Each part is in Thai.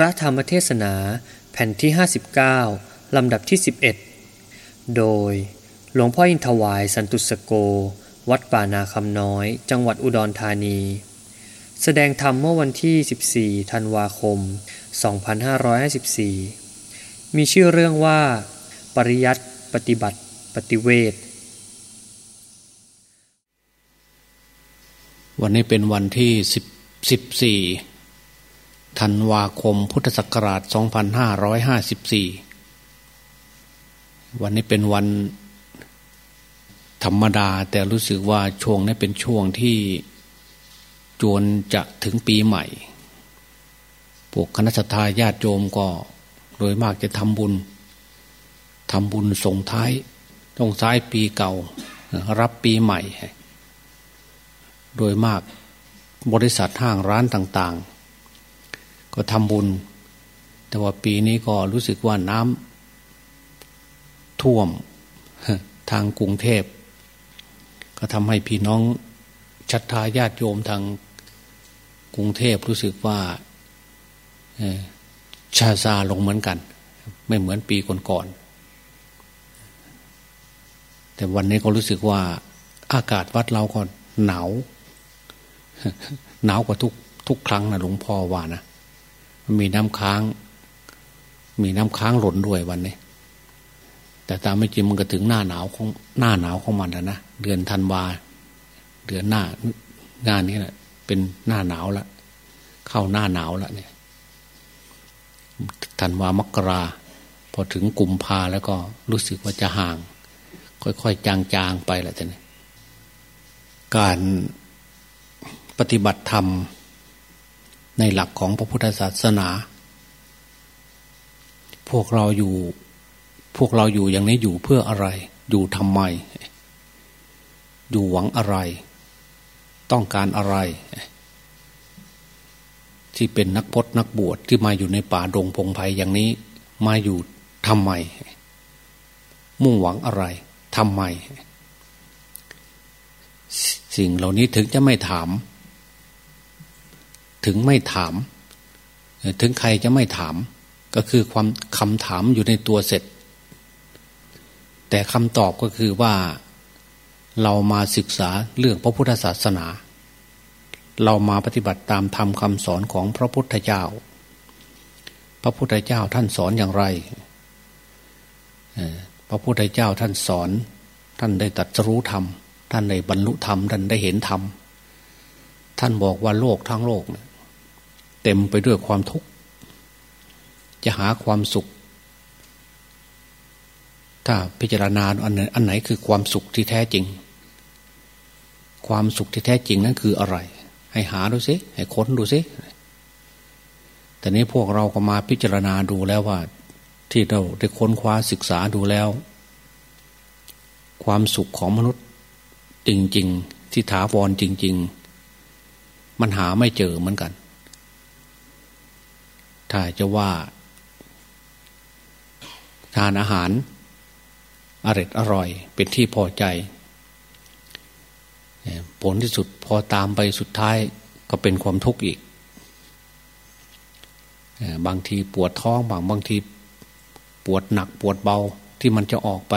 พระธรรมเทศนาแผ่นที่ 59 ลำดับที่ 11 โดยหลวงพ่ออินทวายสันตุสโก วัดป่านาคำน้อย จังหวัดอุดรธานี แสดงธรรมเมื่อวันที่ 14 ธันวาคม 2554 มีชื่อเรื่องว่า ปริยัติปฏิบัติ ปฏิเวทวันนี้เป็นวันที่สิบสิบสี่ ธันวาคมพุทธศักราช 2554 วันนี้เป็นวันธรรมดา แต่รู้สึกว่าช่วงนี้เป็นช่วงที่จวนจะถึงปีใหม่ พวกคณะสัตยาญาติโยมก็โดยมากจะทำบุญทำบุญส่งท้ายส่งท้ายปีเก่า รับปีใหม่ โดยมากบริษัทห้างร้านต่าง ๆ ก็ทำบุญ แต่ว่าปีนี้ก็รู้สึกว่าน้ำท่วมทางกรุงเทพ ก็ทำให้พี่น้องชัดทาญาติโยมทางกรุงเทพรู้สึกว่าชาซาลงเหมือนกัน ไม่เหมือนปีก่อนๆแต่วันนี้ก็รู้สึกว่าอากาศวัดเราก็หนาวหนาวกว่าทุกทุกครั้งนะหลวงพ่อว่านะ มีน้ำค้าง มีน้ำค้างหล่นด้วยวันนี้ แต่ตามไม่จริงมันก็ถึงหน้าหนาวของหน้าหนาวของมันแล้วนะเดือนธันวาเดือนหน้างานนี้แหละเป็นหน้าหนาวละเข้าหน้าหนาวละเนี่ยธันวามกรา พอถึงกุมภาแล้วก็รู้สึกว่าจะห่าง ค่อยๆ จางๆ ไปแหละท่านการปฏิบัติธรรม ในหลักของพระพุทธศาสนา พวกเราอยู่ พวกเราอยู่อย่างนี้อยู่เพื่ออะไร อยู่ทำไม อยู่หวังอะไร ต้องการอะไร ที่เป็นนักพจนักบวชที่มาอยู่ในป่าดงพงไพ่อย่างนี้ มาอยู่ทำไม มุ่งหวังอะไรทำไม สิ่งเหล่านี้ถึงจะไม่ถาม ถึงไม่ถาม ถึงใครจะไม่ถาม ก็คือความคำถามอยู่ในตัวเสร็จ แต่คำตอบก็คือว่าเรามาศึกษาเรื่องพระพุทธศาสนา เรามาปฏิบัติตามธรรมคำสอนของพระพุทธเจ้า พระพุทธเจ้าท่านสอนอย่างไร พระพุทธเจ้าท่านสอน ท่านได้ตัดรู้ธรรม ท่านได้บรรลุธรรม ท่านได้เห็นธรรม ท่านบอกว่าโลกทั้งโลกเนี่ย เต็มไปด้วยความทุกข์จะหาความสุข ถ้าพิจารณาอันไหนอันไหนคือความสุขที่แท้จริง ความสุขที่แท้จริงนั้นคืออะไร ให้หาดูสิให้ค้นดูสิแต่นี้พวกเราก็มาพิจารณาดูแล้วว่า ที่เราได้ค้นคว้าศึกษาดูแล้ว ความสุขของมนุษย์จริง ๆ ที่ถาวรจริง ๆ มันหาไม่เจอเหมือนกัน ถ้าจะว่า ทานอาหารอร่อยอร่อย เป็นที่พอใจ ผลที่สุดพอตามไปสุดท้ายก็เป็นความทุกข์อีก บางทีปวดท้องบางบางทีปวดหนักปวดเบาที่มันจะออกไป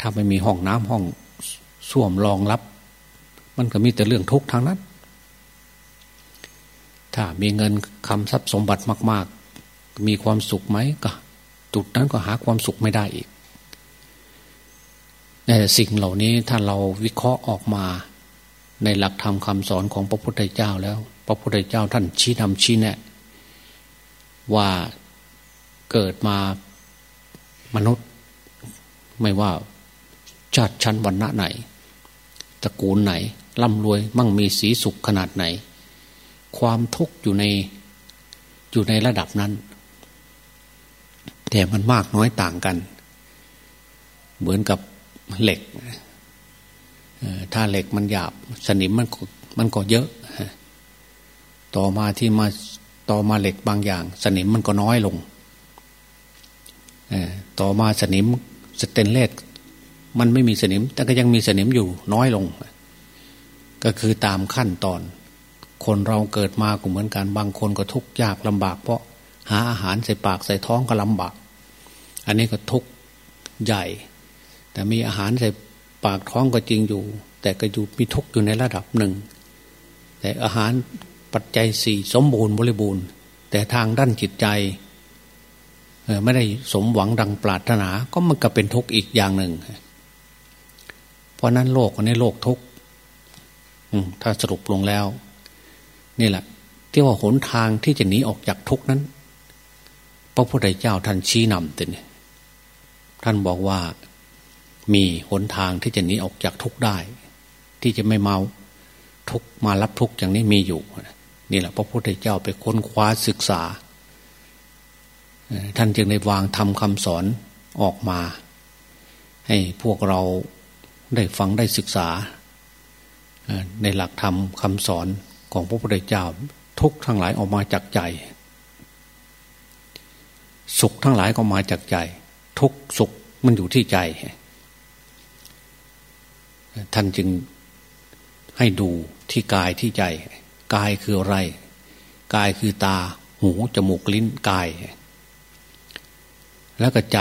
ถ้าไม่มีห้องน้ำห้องส้วมรองรับ มันก็มีแต่เรื่องทุกข์ทางนั้น ถ้ามีเงินคำทรัพย์สมบัติมาก ๆ มีความสุขไหมก็จุดนั้นก็หาความสุขไม่ได้อีกแต่สิ่งเหล่านี้ถ้าเราวิเคราะห์ออกมา ในหลักธรรมคำสอนของพระพุทธเจ้าแล้ว พระพุทธเจ้าท่านชี้นำชี้แนะ ว่าเกิดมามนุษย์ไม่ว่าชาติชั้นวรรณะไหนตระกูลไหนร่ำรวยมั่งมีสีสุขขนาดไหน ความทุกข์อยู่ในอยู่ในระดับนั้น แต่มันมากน้อยต่างกัน เหมือนกับเหล็กถ้าเหล็กมันหยาบ สนิมมันมันก็เยอะ ต่อมาที่มาต่อมาเหล็กบางอย่าง สนิมมันก็น้อยลงต่อมาสนิมสเตนเลสมันไม่มีสนิม แต่ก็ยังมีสนิมอยู่น้อยลง ก็คือตามขั้นตอน คนเราเกิดมาก็เหมือนกันบางคนก็ทุกข์ยากลำบาก เพราะหาอาหารใส่ปากใส่ท้องก็ลำบาก อันนี้ก็ทุกข์ใหญ่ แต่มีอาหารใส่ปากท้องก็จริงอยู่ แต่ก็อยู่มีทุกข์อยู่ในระดับหนึ่ง แต่อาหารปัจจัยสี่สมบูรณ์บริบูรณ์ แต่ทางด้านจิตใจไม่ได้สมหวังดังปรารถนาก็มันก็เป็นทุกข์อีกอย่างหนึ่ง เพราะนั้นโลกในโลกทุกข์ถ้าสรุปลงแล้ว นี่แหละ ที่ว่าหนทางที่จะหนีออกจากทุกนั้น พระพุทธเจ้าท่านชี้นำแต่เนี่ยท่านบอกว่ามีหนทางที่จะหนีออกจากทุกได้ ที่จะไม่เมาทุกมารับทุกอย่างนี้มีอยู่นี่แหละพระพุทธเจ้าไปค้นคว้าศึกษา ท่านจึงได้วางทำคำสอนออกมา ให้พวกเราได้ฟังได้ศึกษา ในหลักธรรมคำสอน ของพระพุทธเจ้าทุกทั้งหลายออกมาจากใจ สุขทั้งหลายก็มาจากใจ ทุกสุขมันอยู่ที่ใจ ท่านจึงให้ดูที่กายที่ใจ กายคืออะไร กายคือตา หูจมูกลิ้นกาย แล้วก็ใจ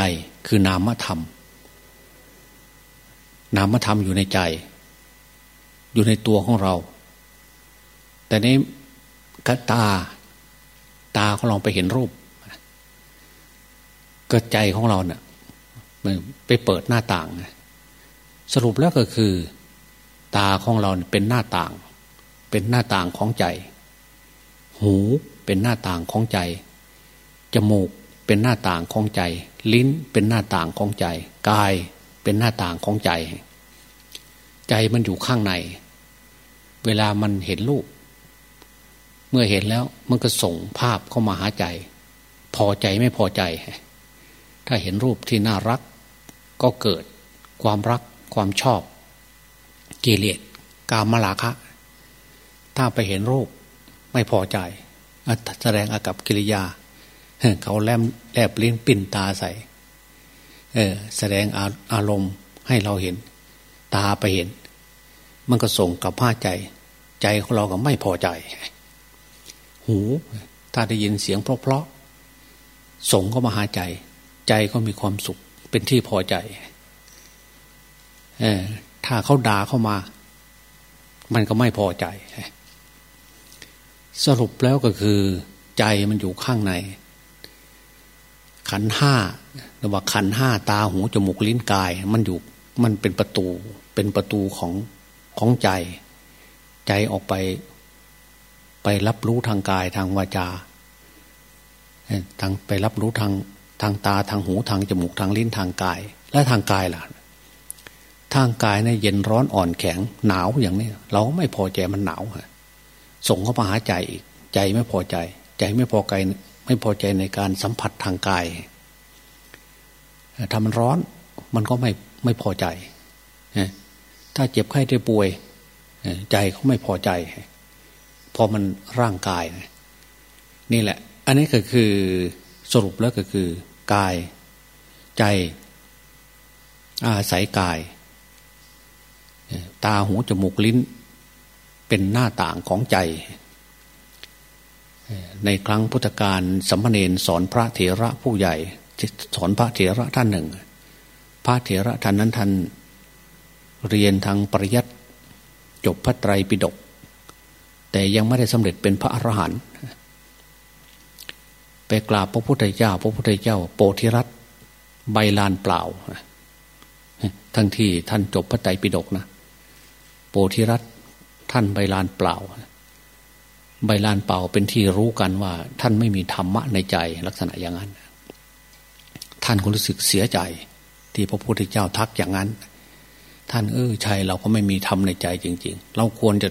คือนามธรรม นามธรรมอยู่ในใจ อยู่ในตัวของเรา แต่นี้กตาตาของเราไปเห็นรูปก็ใจของเราเนะ่ยไปเปิดหน้าต่าง สรุปแล้วก็คือ ตาของเราเป็นหน้าต่าง เป็นหน้าต่างของใจ หูเป็นหน้าต่างของใจ จมูกเป็นหน้าต่างของใจ ลิ้นเป็นหน้าต่างของใจ กายเป็นหน้าต่างของใจ ใจมันอยู่ข้างใน เวลามันเห็นรูป เมื่อเห็นแล้วมันก็ส่งภาพเข้ามาหาใจ พอใจไม่พอใจ ถ้าเห็นรูปที่น่ารัก ก็เกิดความรักความชอบ กิเลสกามลาคะ ถ้าไปเห็นรูปไม่พอใจแสดงอากับกิริยา เขาแลมแลบเลิ้นปิ่นตาใส่แสดงอาอารมณ์ให้เราเห็น ตาไปเห็น มันก็ส่งกับผ้าใจ ใจของเราก็ไม่พอใจ หู ถ้าได้ยินเสียงเพราะๆส่งเข้ามาหาใจ ใจก็มีความสุขเป็นที่พอใจเออถ้าเขาด่าเข้ามา มันก็ไม่พอใจ สรุปแล้วก็คือ ใจมันอยู่ข้างใน ขันห้าหรือว่าขันห้าตาหูจมูกลิ้นกาย มันอยู่มันเป็นประตู เป็นประตูของของใจ ใจออกไป รับรู้ทางกายทางวาจาทางไปรับรู้ทางทางตาทางหูทางจมูกทางลิ้นทางกาย และทางกายล่ะ ทางกายเนี่ยเย็นร้อนอ่อนแข็งหนาวอย่างนี้ เราไม่พอใจมันหนาวฮะส่งเข้ามาหาใจอีกใจไม่พอใจ ใจไม่พอใจไม่พอใจในการสัมผัสทางกายถ้ามันร้อนมันก็ไม่ไม่พอใจถ้าเจ็บไข้ได้ป่วย ใจเขาไม่พอใจ พอมันร่างกาย นี่แหละ อันนี้ก็คือสรุปแล้วก็คือกายใจอาศัยกาย ตาหูจมูกลิ้น เป็นหน้าต่างของใจ ในครั้งพุทธกาลสัมมเนนสอนพระเถระผู้ใหญ่ สอนพระเถระท่านหนึ่ง พระเถระท่านนั้นท่านเรียนทางปริยัติจบพระไตรปิฎก แต่ยังไม่ได้สำเร็จเป็นพระอรหันต์ไปกราบพระพุทธเจ้า พระพุทธเจ้า โปธิรัตใบลานเปล่าทั้งที่ท่านจบพระไตรปิฎกนะโปธิรัตท่านใบลานเปล่า ใบลานเปล่าเป็นที่รู้กันว่า ท่านไม่มีธรรมะในใจลักษณะอย่างนั้น ท่านก็รู้สึกเสียใจ ที่พระพุทธเจ้าทักอย่างนั้น ท่านเออใชัยเราก็ไม่มีธรรมในใจจริง ๆ เราควรจะ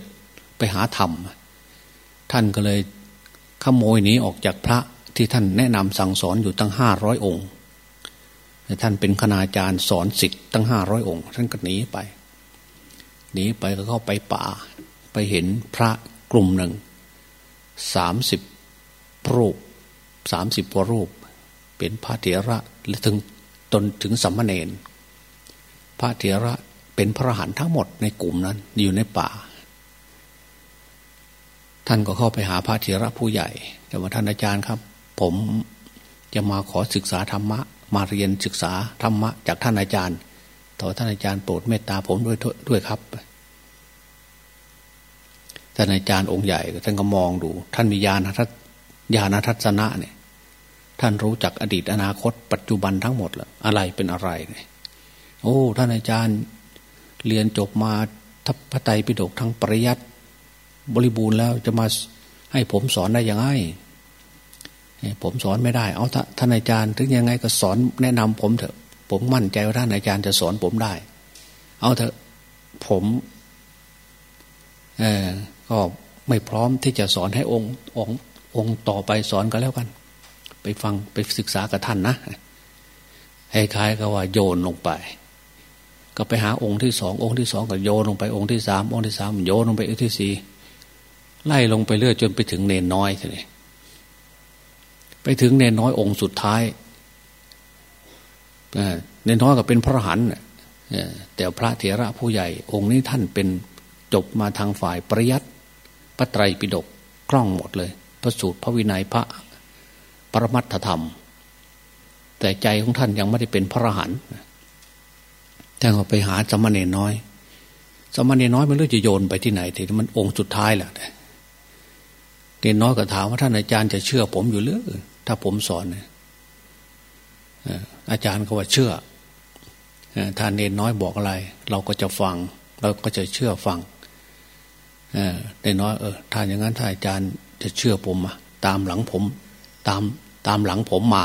ไปหาธรรม ท่านก็เลยขโมยหนีออกจากพระที่ท่านแนะนำสั่งสอนอยู่ตั้งห้าร้อยองค์ ท่านเป็นคณาจารย์สอนสิทธิ์ตั้งห้าร้อยองค์ ท่านก็หนีไป หนีไปก็เข้าไปป่า ไปเห็นพระกลุ่มหนึ่งสามสิบรูปสามสิบกว่ารูป เป็นพระเถระและถึงตนถึงสัมมาเนนพระเถระเป็นพระหันทั้งหมดในกลุ่มนั้นอยู่ในป่า ท่านก็เข้าไปหาพระเถระผู้ใหญ่ แต่ว่าท่านอาจารย์ครับ ผมจะมาขอศึกษาธรรมะ มาเรียนศึกษาธรรมะ จากท่านอาจารย์ ต่อท่านอาจารย์โปรดเมตตาผมด้วยด้วยครับท่านอาจารย์องค์ใหญ่ท่านก็มองดู ท่านมีญาณทัศญาณทัศนะเนี่ย ท่านรู้จักอดีตอนาคต ปัจจุบันทั้งหมดแล้วอะไรเป็นอะไรเนี่ยโอ้ ท่านอาจารย์เรียนจบมาทัพพระไตรปิฎกทั้งปริยัติ บริบูรณ์แล้วจะมาให้ผมสอนได้ยังไงผมสอนไม่ได้ เอาท่านอาจารย์ถึงยังไงก็สอนแนะนำผมเถอะ ผมมั่นใจว่าท่านอาจารย์จะสอนผมได้ เอาเถอะผมเออก็ไม่พร้อมที่จะสอนให้องค์องค์องค์ต่อไปสอนก็แล้วกัน ไปฟังไปศึกษากับท่านนะให้คล้ายก็ว่าโยนลงไป ก็ไปหาองค์ที่สององค์ที่สองก็โยนลงไปองค์ที่สามองค์ที่สามโยนลงไปองค์ที่สี่ ไล่ลงไปเรื่อยจนไปถึงเนนน้อยทีไปถึงเนนน้อยองค์สุดท้ายเนนน้อยก็เป็นพระหันแต่พระเถระผู้ใหญ่ องค์นี้ท่านเป็นจบมาทางฝ่ายปริยัติพระไตรปิฎกกล้องหมดเลย พระสูตรพระวินัยพระปรมัตถธรรม แต่ใจของท่านยังไม่ได้เป็นพระรหันต์ท่านก็ไปหาสมณีน้อยสมณีน้อยมันเรื่องจะโยนไปที่ไหนทีมันองค์สุดท้ายแหละ เนน้อยก็ถามว่าท่านอาจารย์จะเชื่อผมอยู่หรือถ้าผมสอนเนี่ยอาจารย์ก็ว่าเชื่อท่านเนนน้อยบอกอะไร เราก็จะฟัง เราก็จะเชื่อฟังเนนน้อยเออถ้านอย่างนั้นถ้าอาจารย์จะเชื่อผมอะตามหลังผม ตามตามหลังผมมา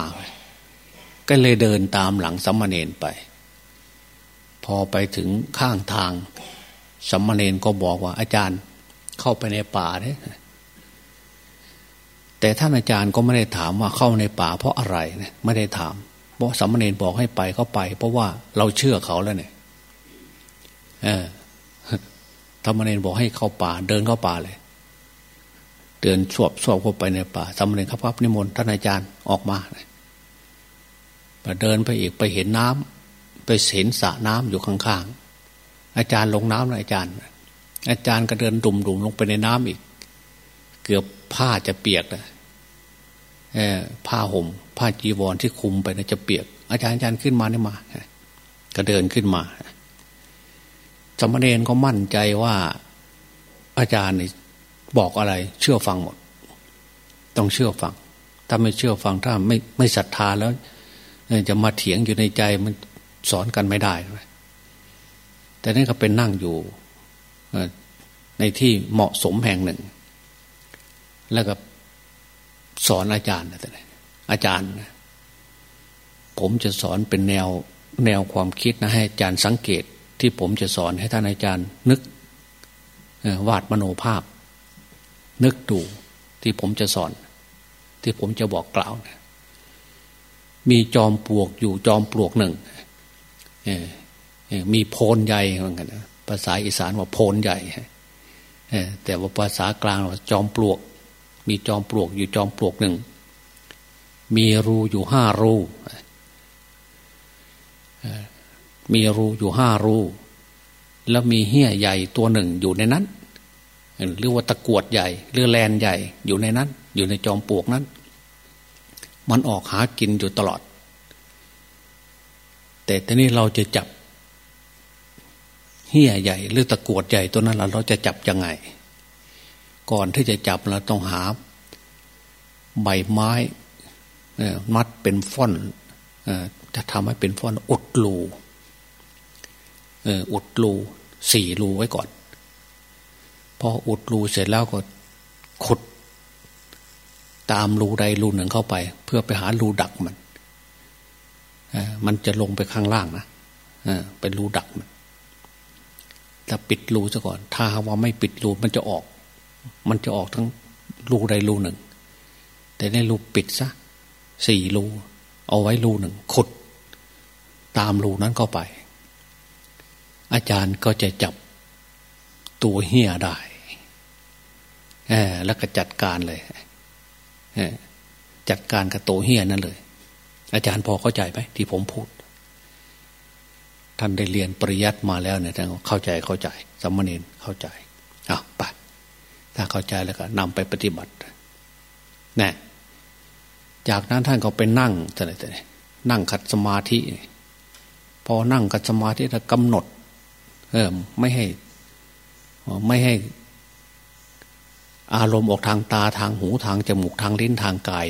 ก็เลยเดินตามหลังสัมมาเนนไป พอไปถึงข้างทางสัมมาเนนก็บอกว่าอาจารย์เข้าไปในป่าเนี่ย แต่ท่านอาจารย์ก็ไม่ได้ถามว่าเข้าในป่าเพราะอะไรเนี่ยไม่ได้ถาม เพราะสัมมาเนนบอกให้ไปก็ไป เพราะว่าเราเชื่อเขาแล้วเนี่ยเออธรรมเนนบอกให้เข้าป่า เดินเข้าป่าเลยเดินสวบสวบเข้าไปในป่าสัมมเนนครับครับนิมนต์ท่านอาจารย์ออกมาไปเดินไปอีกไปเห็นน้ำไปเห็นสระน้ำอยู่ข้างๆอาจารย์ลงน้ำนะอาจารย์ อาจารย์ก็เดินดุ่มๆลงไปในน้ำอีก เกือบผ้าจะเปียกนะ ผ้าห่มผ้าจีวรที่คุมไปนะจะเปียก อาจารย์อาจารย์ขึ้นมาเนี่ยมา ก็เดินขึ้นมาสมณเณรก็มั่นใจว่าอาจารย์บอกอะไรเชื่อฟังหมด ต้องเชื่อฟัง ถ้าไม่เชื่อฟังถ้าไม่ไม่ศรัทธาแล้วจะมาเถียงอยู่ในใจมันสอนกันไม่ได้ แต่นี่นก็เป็นนั่งอยู่ในที่เหมาะสมแห่งหนึ่ง แล้วก็ สอนอาจารย์นะแต่อาจารย์ ผมจะสอนเป็นแนวแนวความคิดนะให้อาจารย์สังเกตที่ผมจะสอนให้ท่านอาจารย์ นึกวาดมโนภาพ นึกดูที่ผมจะสอน ที่ผมจะบอกกล่าวนะมีจอมปลวกอยู่จอมปลวกหนึ่งมีโพนใหญ่เหมือนกันภาษาอีสานว่าโพนใหญ่แต่ว่าภาษากลางว่าจอมปลวก มีจอมปลวกอยู่จอมปลวกหนึ่ง มีรูอยู่ห้ารูมีรูอยู่ห้ารูแล้วมีเหี้ยใหญ่ตัวหนึ่งอยู่ในนั้นหรือว่าตะกวดใหญ่หรือแลนใหญ่อยู่ในนั้น อยู่ในจอมปลวกนั้น มันออกหากินอยู่ตลอด แต่ทีนี้เราจะจับเหี้ยใหญ่หรือตะกวดใหญ่ตัวนั้นเราจะจับยังไง ก่อนที่จะจับเราต้องหา ใบไม้มัดเป็นฟ่อนจะทำให้เป็นฟ่อนอุดรูอุดรูสี่รูไว้ก่อน พออุดรูเสร็จแล้วก็ขุด ตามรูใดรูหนึ่งเข้าไป เพื่อไปหารูดักมันมันจะลงไปข้างล่างนะเป็นรูดักมันถ้าปิดรูซะก่อน ถ้าว่าไม่ปิดรูมันจะออก มันจะออกทั้งรูใดรูหนึ่ง แต่ในรูปิดซะสี่รูเอาไว้รูหนึ่งขุด ตามรูนั้นเข้าไป อาจารย์ก็จะจับตัวเฮียได้แล้วก็จัดการเลยจัดการกับตัวเฮียนั่นเลย อาจารย์พอเข้าใจไหมที่ผมพูด ท่านได้เรียนปริยัติมาแล้วเนี่ยท่านเข้าใจเข้าใจสมณีนเข้าใจอะไป ถ้าเข้าใจแล้วก็นำไปปฏิบัตินะจากนั้นท่านก็ไปนั่งแต่นั่งขัดสมาธิ พอนั่งขัดสมาธิแล้วกำหนด เออไม่ให้ ไม่ให้ อารมณ์ออกทางตาทางหูทางจมูกทางลิ้นทางกาย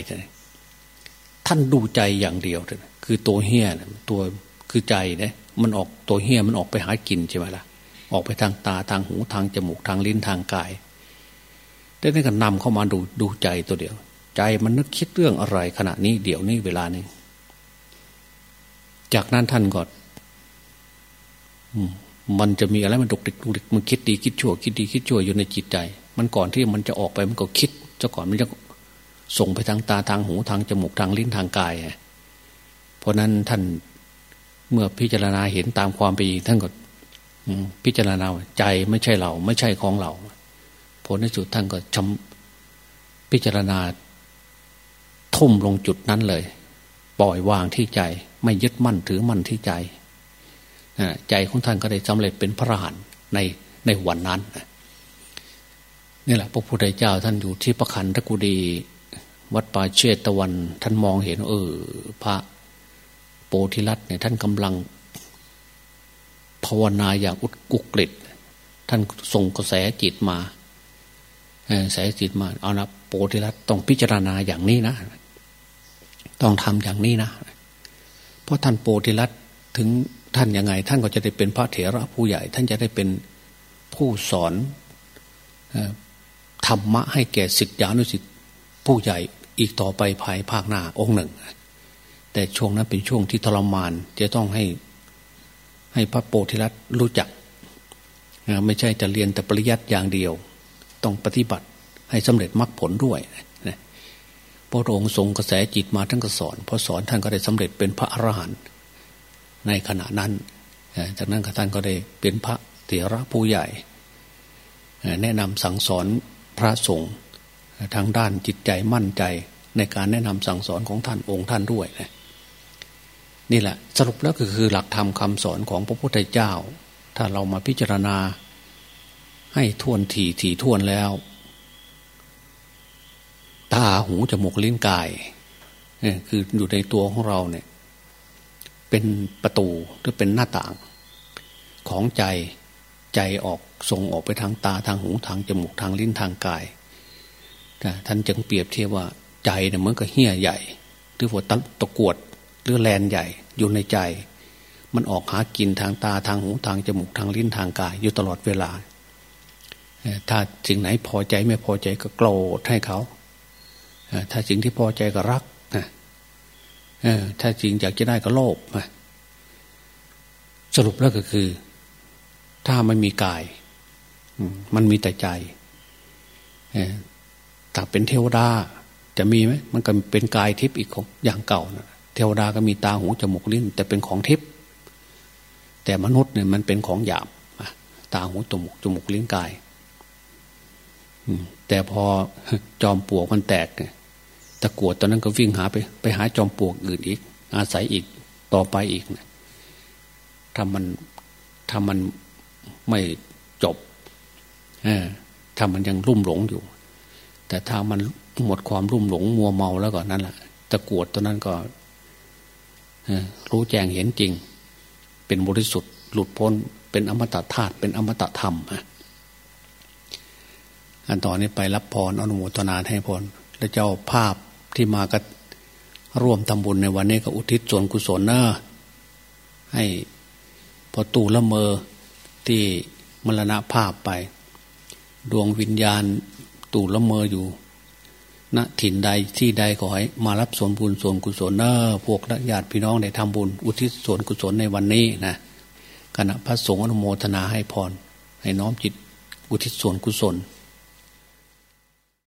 ท่านดูใจอย่างเดียวคือตัวเฮี้ยตัวคือใจเนี่ยมันออกตัวเฮี้ยมันออกไปหากินใช่ไหมล่ะออกไปทางตาทางหูทางจมูกทางลิ้นทางกาย ได้นี่ก็นำเข้ามาดูดูใจตัวเดียว ใจมันนึกคิดเรื่องอะไรขณะนี้เดี๋ยวนี้เวลานี้จากนั้นท่านก็มันจะมีอะไรมันดุกดิกดุกดิกมันคิดดีคิดชั่ว คิดดีคิดชั่วอยู่ในจิตใจ มันก่อนที่มันจะออกไปมันก็คิดจะก่อนมันจะส่งไปทางตาทางหูทางจมูกทางลิ้นทางกายเพราะนั้นท่านเมื่อพิจารณาเห็นตามความเป็นจริงท่านก็พิจารณาใจไม่ใช่เรา ไม่ใช่ของเรา ผลในสุดท่านก็ชำพิจารณา ทุ่มลงจุดนั้นเลย ปล่อยวางที่ใจ ไม่ยึดมั่นถือมั่นที่ใจใจของท่านก็ได้สำเร็จเป็นพระอรหันต์ในในวันนั้นนี่แหละ พระพุทธเจ้าท่านอยู่ที่ประคันตะกุดี วัดป่าเชตวัน ท่านมองเห็น เออ พระโปธิรัตเนี่ยท่านกำลัง ภาวนาอย่างอุดกุกฤษท่านส่งกระแสจิตมา สายจิตมาเอานะโปธิรัตต้องพิจารณาอย่างนี้นะ ต้องทำอย่างนี้นะ เพราะท่านโปธิรัตถึงท่านยังไง ท่านก็จะได้เป็นพระเถระผู้ใหญ่ ท่านจะได้เป็นผู้สอนธรรมะให้แก่สิทธิานุสิทธิผู้ใหญ่อีกต่อไปภายภาคหน้าองค์หนึ่ง แต่ช่วงนั้นเป็นช่วงที่ทรมาน จะต้องให้ให้พระโปธิรัตรู้จัก ไม่ใช่จะเรียนแต่ปริยัติอย่างเดียว ต้องปฏิบัติให้สำเร็จมรรคผลด้วยนะพระองค์ทรงกระแสจิตมาท่านก็สอนพอสอนท่านก็ได้สำเร็จเป็นพระอรหันต์ในขณะนั้น จากนั้นท่านก็ได้เป็นพระเถระผู้ใหญ่ แนะนำสั่งสอนพระสงฆ์ทางด้านจิตใจมั่นใจในการแนะนำสั่งสอนของท่านองค์ท่านด้วยนะนี่แหละสรุปแล้วก็คือหลักธรรมคาสอนของพระพุทธเจ้า ถ้าเรามาพิจารณา ให้ทวนทีทีทวนแล้ว ตาหูจมูกลิ้นกายเนี่ยคืออยู่ในตัวของเราเนี่ย เป็นประตูหรือเป็นหน้าต่าง ของใจใจออกส่งออกไปทางตาทางหูทางจมูกทางลิ้นทางกายท่านจึงเปรียบเทียบว่าใจเนี่ยเหมือนกับเหี้ยใหญ่ หรือว่าตะกวดหรือแลนใหญ่อยู่ในใจ มันออกหากินทางตาทางหูทางจมูกทางลิ้นทางกาย อยู่ตลอดเวลา ถ้าสิ่งไหนพอใจไม่พอใจก็โกรธให้เขาถ้าสิ่งที่พอใจก็รักถ้าสิ่งอยากจะได้ก็โลภสรุปแล้วก็คือ ถ้ามันมีกายมันมีแต่ใจถ้าเป็นเทวดาจะมีไหมมันก็เป็นกายทิพย์อีกของอย่างเก่านะเทวดาก็มีตาหูจมูกลิ้น แต่เป็นของทิพย์แต่มนุษย์เนี่ยมันเป็นของหยาบตาหูจมูกจมูกลิ้นกาย แต่พอจอมปลวกมันแตกตะกวดตอนนั้นก็วิ่งหาไป ไปหาจอมปลวกอื่นอีก อาศัยอีกต่อไปอีกนะถ้ามันถ้ามันไม่จบถ้ามันยังรุ่มหลงอยู่ แต่ถ้ามันหมดความรุ่มหลงมัวเมาแล้วก็นั่นแหละตะกวดตัวนั้นก็รู้แจ้งเห็นจริง เป็นบริสุทธิ์ หลุดพ้น เป็นอมตะธาตุเป็นอมตะธรรมฮะ อันต่อนนี้ไปรับพรอนุโมทนาให้พรและเจ้าภาพที่มาก็ร่วมทำบุญในวันนี้ก็อุทิศส่วนกุศลนะให้พอตู่ละเมอที่มรณะภาพไป ดวงวิญญาณตู่ละเมออยู่ณถิ่นใดที่ใดขอให้มารับส่วนบุญส่วนกุศลเนอพวกญาติพี่น้องได้ทำบุญ อุทิศส่วนกุศลในวันนี้นะคณะพระสงฆ์อนุโมทนาให้พร ให้น้อมจิตอุทิศส่วนกุศล